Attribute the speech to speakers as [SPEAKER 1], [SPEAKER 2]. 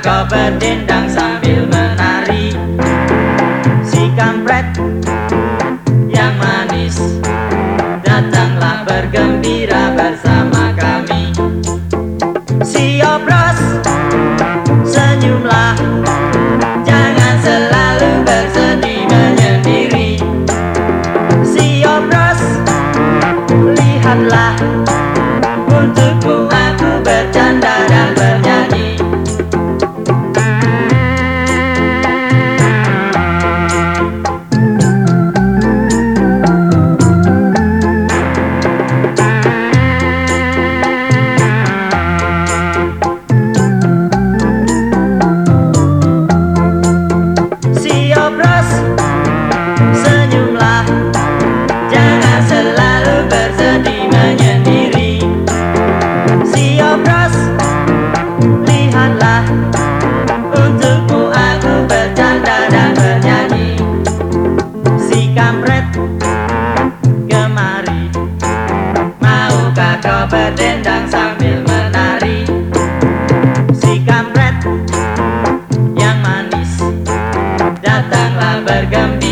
[SPEAKER 1] kau berdendang sambil menari. Si kampret yang manis Datanglah bergembira bersama kami. Si obros senyumlah. Jangan selalu bersedih menyendiri. Si obros lihatlah untuk Obros senyumlah. Jangan selalu bersedih menyendiri. Si obros lihatlah. Untukmu aku bercanda dan bernyanyi. Si kampret. Kemari Maukah kau berdendang sambil bergembira